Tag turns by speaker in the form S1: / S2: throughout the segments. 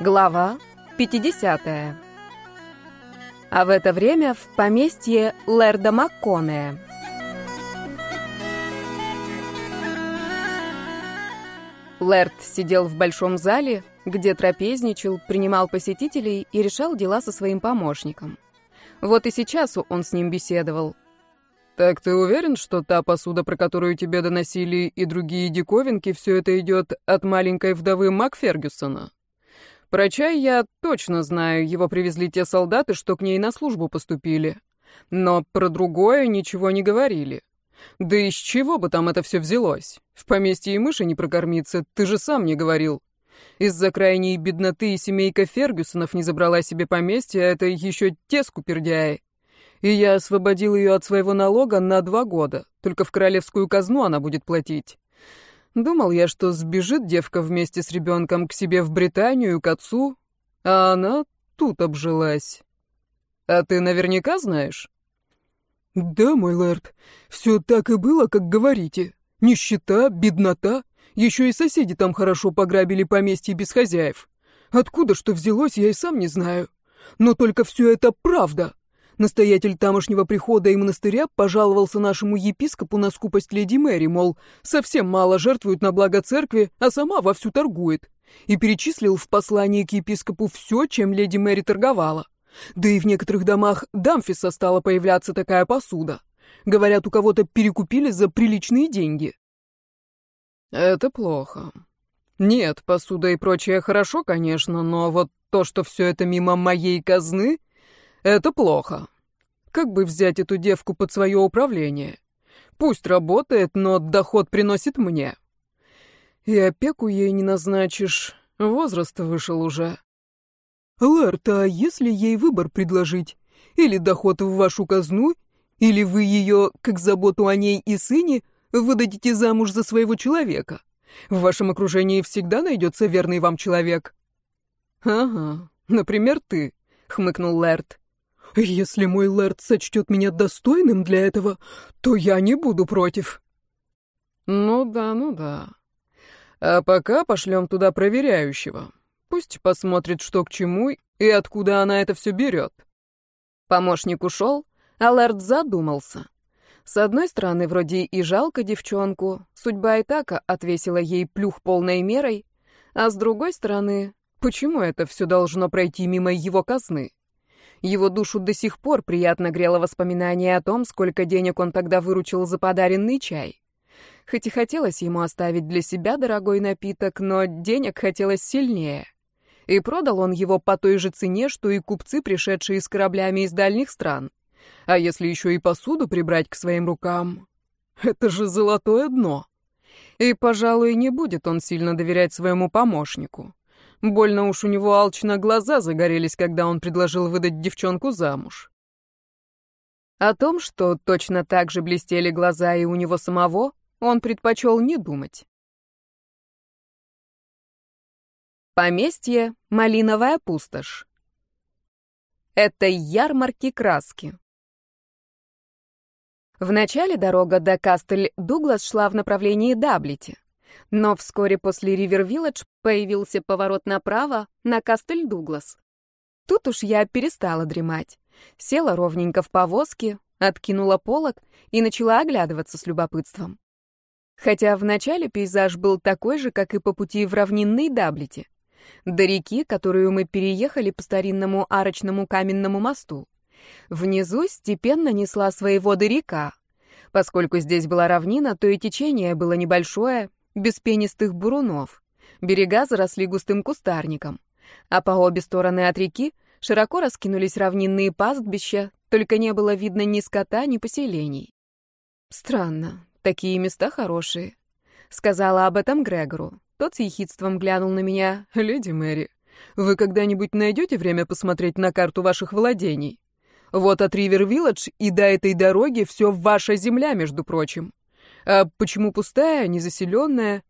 S1: Глава 50. А в это время в поместье Лерда Макконея. Лэрд сидел в большом зале, где трапезничал, принимал посетителей и решал дела со своим помощником. Вот и сейчас он с ним беседовал.
S2: «Так ты уверен, что та посуда, про которую тебе доносили, и другие диковинки, все это идет от маленькой вдовы Мак Фергюсона?» Про чай я точно знаю, его привезли те солдаты, что к ней на службу поступили. Но про другое ничего не говорили. Да из чего бы там это все взялось? В поместье и мыши не прокормиться, ты же сам не говорил. Из-за крайней бедноты и семейка Фергюсонов не забрала себе поместье, а это еще те скупердяи. И я освободил ее от своего налога на два года. Только в королевскую казну она будет платить. Думал я, что сбежит девка вместе с ребенком к себе в Британию, к отцу, а она тут обжилась. А ты наверняка знаешь?
S3: Да, мой лэрд, все так и было, как говорите. Нищета, беднота, еще и соседи там хорошо пограбили поместье без хозяев. Откуда что взялось, я и сам не знаю. Но только все это правда. Настоятель тамошнего прихода и монастыря пожаловался нашему епископу на скупость леди Мэри, мол, совсем мало жертвует на благо церкви, а сама вовсю торгует. И перечислил в послании к епископу все, чем леди Мэри торговала. Да и в некоторых домах Дамфиса стала появляться такая посуда. Говорят, у кого-то перекупили за приличные деньги.
S2: Это плохо. Нет, посуда и прочее хорошо, конечно, но вот то, что все это мимо моей казны, это плохо. Как бы взять эту девку под свое управление? Пусть работает, но доход приносит мне. И опеку ей не назначишь. Возраст вышел уже.
S3: Лэрт, а если ей выбор предложить? Или доход в вашу казну, или вы ее, как заботу о ней и сыне, выдадите замуж за своего человека? В вашем окружении всегда найдется верный вам человек.
S2: Ага, например, ты, хмыкнул Лэрт.
S3: Если мой лэрд сочтет меня достойным для этого, то я не буду против.
S2: Ну да, ну да. А пока пошлем туда проверяющего. Пусть посмотрит, что к чему и откуда она это все берет.
S1: Помощник ушел, а лэрд задумался. С одной стороны, вроде и жалко девчонку, судьба и так отвесила ей плюх полной мерой, а с другой стороны, почему это все должно пройти мимо его казны? Его душу до сих пор приятно грело воспоминание о том, сколько денег он тогда выручил за подаренный чай. Хоть и хотелось ему оставить для себя дорогой напиток, но денег хотелось сильнее. И продал он его по той же цене, что и купцы, пришедшие с кораблями из дальних стран. А если еще и посуду прибрать к своим рукам, это же золотое дно. И, пожалуй, не будет он сильно доверять своему помощнику. Больно уж у него алчно глаза загорелись, когда он предложил выдать девчонку замуж. О том, что точно так же блестели глаза и у него самого, он предпочел не думать. Поместье «Малиновая пустошь». Этой ярмарки краски. Вначале дорога до Кастель-Дуглас шла в направлении Далбити. Но вскоре после Ривер-Вилледж появился поворот направо на Кастель-Дуглас. Тут уж я перестала дремать. Села ровненько в повозке, откинула полог и начала оглядываться с любопытством. Хотя вначале пейзаж был такой же, как и по пути в равнинный Даблите. До реки, которую мы переехали по старинному арочному каменному мосту. Внизу степенно несла свои воды река. Поскольку здесь была равнина, то и течение было небольшое, без пенистых бурунов. Берега заросли густым кустарником. А по обе стороны от реки широко раскинулись равнинные пастбища, только не было видно ни скота, ни поселений. Странно, такие места хорошие. Сказала об этом Грегору. Тот с ехидством глянул на меня. «Леди Мэри, вы когда-нибудь найдете время посмотреть на карту ваших владений? Вот от Ривер-Вилледж и до этой дороги все ваша земля, между прочим. А почему пустая, незаселенная?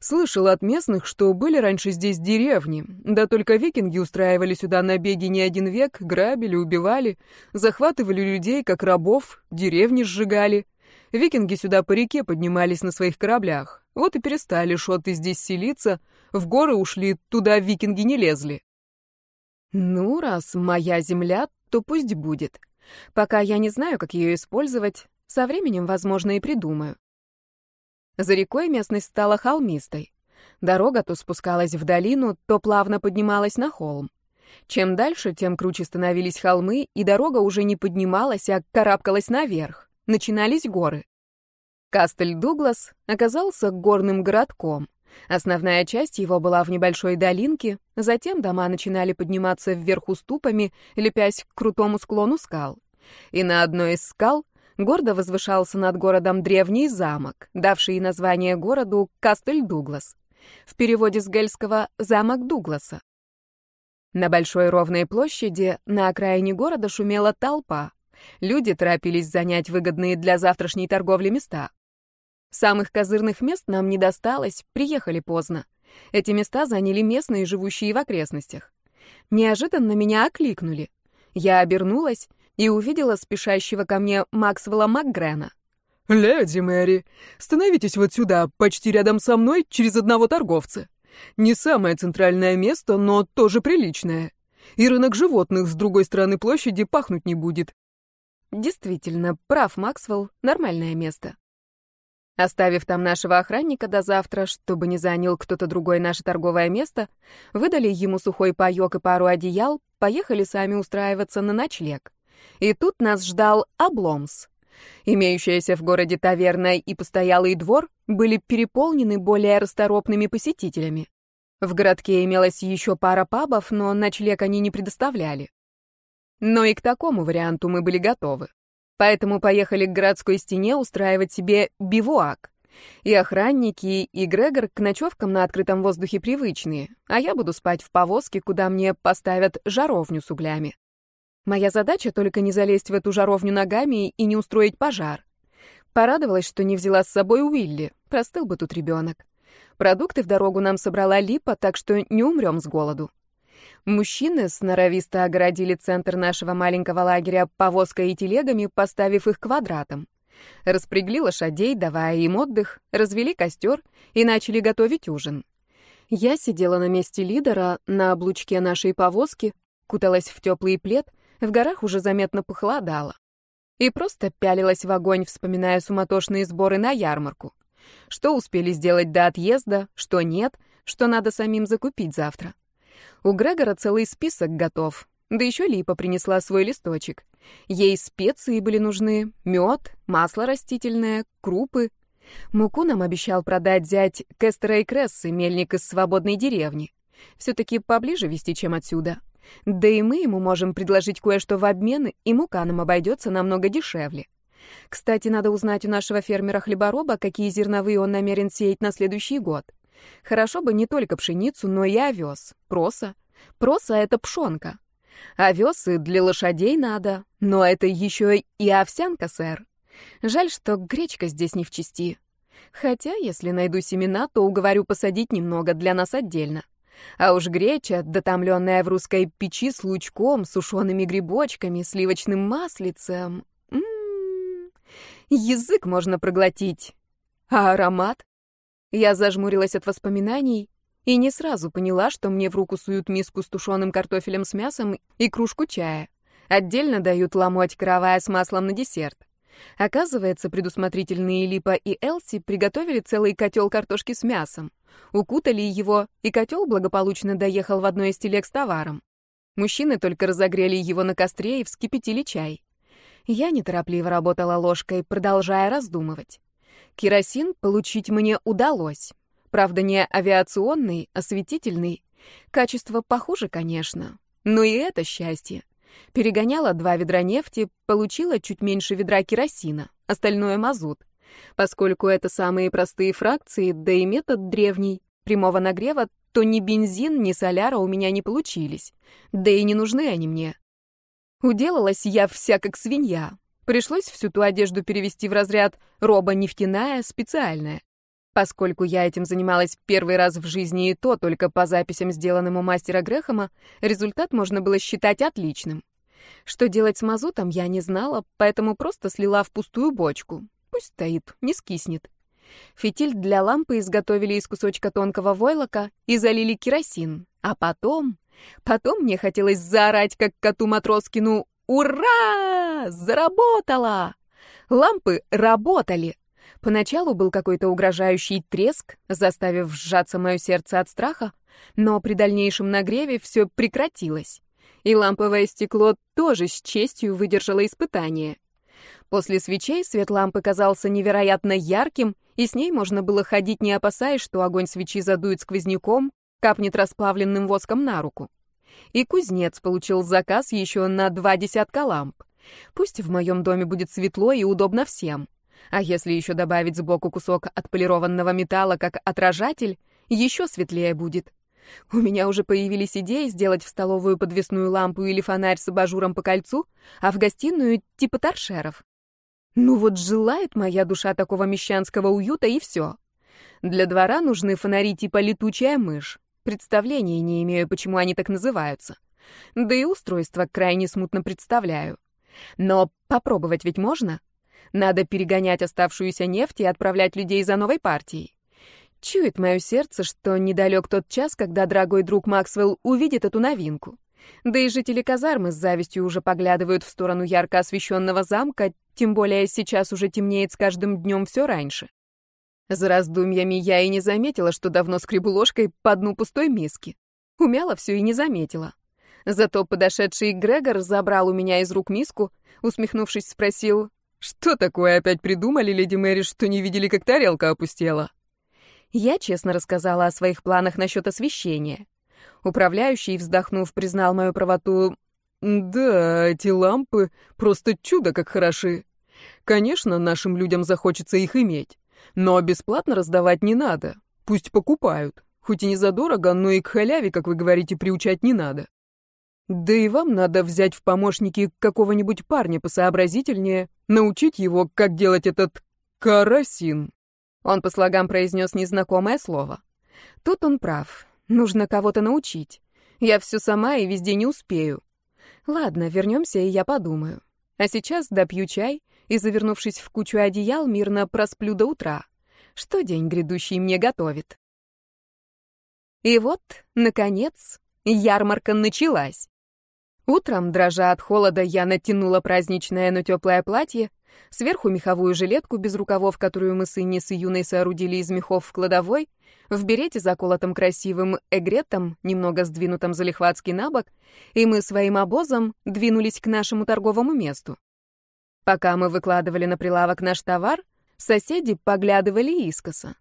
S1: Слышал от местных, что были раньше здесь деревни, да только викинги устраивали сюда набеги не один век, грабили, убивали, захватывали людей как рабов, деревни сжигали. Викинги сюда по реке поднимались на своих кораблях. Вот и перестали шоты здесь селиться, в горы ушли, туда викинги не лезли. Ну, раз моя земля, то пусть будет. Пока я не знаю, как ее использовать, со временем, возможно, и придумаю. За рекой местность стала холмистой. Дорога то спускалась в долину, то плавно поднималась на холм. Чем дальше, тем круче становились холмы, и дорога уже не поднималась, а карабкалась наверх. Начинались горы. Кастель-Дуглас оказался горным городком. Основная часть его была в небольшой долинке, затем дома начинали подниматься вверх уступами, лепясь к крутому склону скал. И на одной из скал гордо возвышался над городом древний замок, давший название городу Кастель-Дуглас. В переводе с гельского «замок Дугласа». На большой ровной площади на окраине города шумела толпа. Люди торопились занять выгодные для завтрашней торговли места. Самых козырных мест нам не досталось, приехали поздно. Эти места заняли местные, живущие в окрестностях. Неожиданно меня окликнули. Я обернулась и увидела спешащего ко мне Максвелла Макгрена.
S3: «Леди Мэри, становитесь вот сюда, почти рядом со мной, через одного торговца. Не самое центральное место, но тоже приличное. И рынок животных с другой стороны площади пахнуть не будет».
S1: Действительно, прав Максвелл, нормальное место. Оставив там нашего охранника до завтра, чтобы не занял кто-то другой наше торговое место, выдали ему сухой паёк и пару одеял, поехали сами устраиваться на ночлег. И тут нас ждал обломс. Имеющаяся в городе таверна и постоялый двор были переполнены более расторопными посетителями. В городке имелась еще пара пабов, но ночлег они не предоставляли. Но и к такому варианту мы были готовы. Поэтому поехали к городской стене устраивать себе бивуак. И охранники, и Грегор к ночевкам на открытом воздухе привычные, а я буду спать в повозке, куда мне поставят жаровню с углями. Моя задача только не залезть в эту жаровню ногами и не устроить пожар. Порадовалась, что не взяла с собой Уилли, простыл бы тут ребенок. Продукты в дорогу нам собрала Липа, так что не умрем с голоду. Мужчины сноровисто огородили центр нашего маленького лагеря повозкой и телегами, поставив их квадратом. Распрягли лошадей, давая им отдых, развели костер и начали готовить ужин. Я сидела на месте лидера, на облучке нашей повозки, куталась в теплый плед, в горах уже заметно похолодало. И просто пялилась в огонь, вспоминая суматошные сборы на ярмарку. Что успели сделать до отъезда, что нет, что надо самим закупить завтра. У Грегора целый список готов. Да еще Липа принесла свой листочек. Ей специи были нужны, мед, масло растительное, крупы. Муку нам обещал продать зять Кестера и Крессы, мельник из свободной деревни. Все-таки поближе вести, чем отсюда. Да и мы ему можем предложить кое-что в обмен, и мука нам обойдется намного дешевле. Кстати, надо узнать у нашего фермера-хлебороба, какие зерновые он намерен сеять на следующий год. Хорошо бы не только пшеницу, но и овес, проса. Проса — это пшонка. Овес и для лошадей надо, но это еще и овсянка, сэр. Жаль, что гречка здесь не в чести. Хотя, если найду семена, то уговорю посадить немного для нас отдельно. А уж греча, дотомленная в русской печи с лучком, сушеными грибочками, сливочным маслицем. М -м -м. Язык можно проглотить. А аромат? Я зажмурилась от воспоминаний и не сразу поняла, что мне в руку суют миску с тушеным картофелем с мясом и кружку чая. Отдельно дают ломоть каравая с маслом на десерт. Оказывается, предусмотрительные Липа и Элси приготовили целый котел картошки с мясом. Укутали его, и котел благополучно доехал в одной из телег с товаром. Мужчины только разогрели его на костре и вскипятили чай. Я неторопливо работала ложкой, продолжая раздумывать. Керосин получить мне удалось. Правда, не авиационный, а светительный. Качество похуже, конечно. Но и это счастье. Перегоняла два ведра нефти, получила чуть меньше ведра керосина, остальное мазут. Поскольку это самые простые фракции, да и метод древний, прямого нагрева, то ни бензин, ни соляра у меня не получились. Да и не нужны они мне. Уделалась я вся как свинья. Пришлось всю ту одежду перевести в разряд роба нефтяная, специальная. Поскольку я этим занималась первый раз в жизни и то только по записям, сделанным у мастера Грехома, результат можно было считать отличным. Что делать с мазутом, я не знала, поэтому просто слила в пустую бочку. Пусть стоит, не скиснет. Фитиль для лампы изготовили из кусочка тонкого войлока и залили керосин, а потом Потом мне хотелось заорать, как коту Матроскину «Ура! Заработала!» Лампы работали. Поначалу был какой-то угрожающий треск, заставив сжаться мое сердце от страха, но при дальнейшем нагреве все прекратилось. И ламповое стекло тоже с честью выдержало испытание. После свечей свет лампы казался невероятно ярким, и с ней можно было ходить, не опасаясь, что огонь свечи задует сквозняком, капнет расплавленным воском на руку. И кузнец получил заказ еще на два десятка ламп. Пусть в моем доме будет светло и удобно всем. А если еще добавить сбоку кусок отполированного металла как отражатель, еще светлее будет. У меня уже появились идеи сделать в столовую подвесную лампу или фонарь с абажуром по кольцу, а в гостиную типа торшеров. Ну вот желает моя душа такого мещанского уюта, и все. Для двора нужны фонари типа летучая мышь. Представления не имею, почему они так называются. Да и устройство крайне смутно представляю. Но попробовать ведь можно? Надо перегонять оставшуюся нефть и отправлять людей за новой партией. Чует мое сердце, что недалек тот час, когда дорогой друг Максвелл увидит эту новинку. Да и жители казармы с завистью уже поглядывают в сторону ярко освещенного замка, тем более сейчас уже темнеет с каждым днем все раньше. За раздумьями я и не заметила, что давно скребу ложкой по дну пустой миски. Умяла все и не заметила. Зато подошедший Грегор забрал у меня из рук миску, усмехнувшись, спросил, «Что такое опять придумали, леди Мэри, что не видели, как тарелка опустела?» Я честно рассказала о своих планах насчет освещения. Управляющий, вздохнув, признал мою правоту. «Да, эти лампы просто чудо как хороши. Конечно, нашим людям захочется их иметь, но бесплатно раздавать не надо. Пусть покупают. Хоть и не задорого, но и к халяве, как вы говорите, приучать не надо. Да и вам надо взять в помощники какого-нибудь парня посообразительнее, научить его, как делать этот карасин. Он по слогам произнес незнакомое слово. Тут он прав. Нужно кого-то научить. Я все сама и везде не успею. Ладно, вернемся, и я подумаю. А сейчас допью чай и, завернувшись в кучу одеял, мирно просплю до утра. Что день грядущий мне готовит? И вот, наконец, ярмарка началась. Утром, дрожа от холода, я натянула праздничное, но теплое платье, сверху меховую жилетку без рукавов, которую мы с Инни с Юной соорудили из мехов в кладовой, в берете, заколотом красивым эгретом, немного сдвинутом залихватски на бок, и мы своим обозом двинулись к нашему торговому месту. Пока мы выкладывали на прилавок наш товар, соседи поглядывали искоса.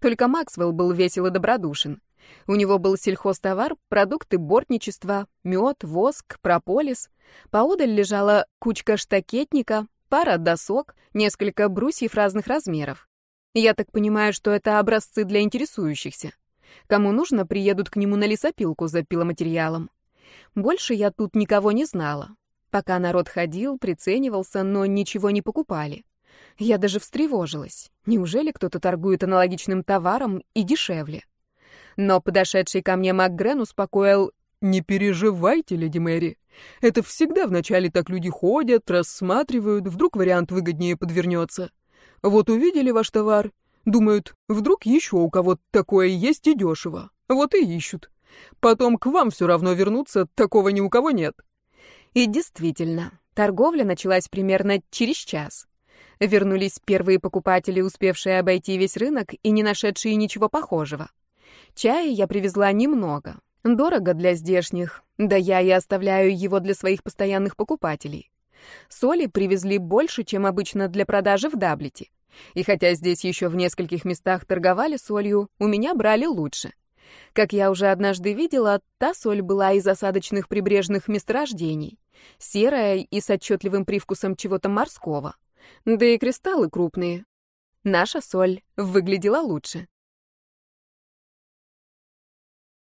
S1: Только Максвелл был весел и добродушен. У него был сельхозтовар, продукты бортничества, мед, воск, прополис. Поодаль лежала кучка штакетника, пара досок, несколько брусьев разных размеров. Я так понимаю, что это образцы для интересующихся. Кому нужно, приедут к нему на лесопилку за пиломатериалом. Больше я тут никого не знала. Пока народ ходил, приценивался, но ничего не покупали. Я даже встревожилась. Неужели кто-то торгует аналогичным товаром и дешевле? Но подошедший ко мне МакГрен успокоил «Не переживайте, леди Мэри. Это всегда вначале так люди ходят, рассматривают, вдруг вариант выгоднее подвернется. Вот увидели ваш товар, думают, вдруг еще у кого-то такое есть и дешево. Вот и ищут. Потом к вам все равно вернуться, такого ни у кого нет». И действительно, торговля началась примерно через час. Вернулись первые покупатели, успевшие обойти весь рынок и не нашедшие ничего похожего. Чая я привезла немного. Дорого для здешних, да я и оставляю его для своих постоянных покупателей. Соли привезли больше, чем обычно для продажи в Даблете. И хотя здесь еще в нескольких местах торговали солью, у меня брали лучше. Как я уже однажды видела, та соль была из осадочных прибрежных месторождений, серая и с отчетливым привкусом чего-то морского. Да и кристаллы крупные. Наша соль выглядела лучше.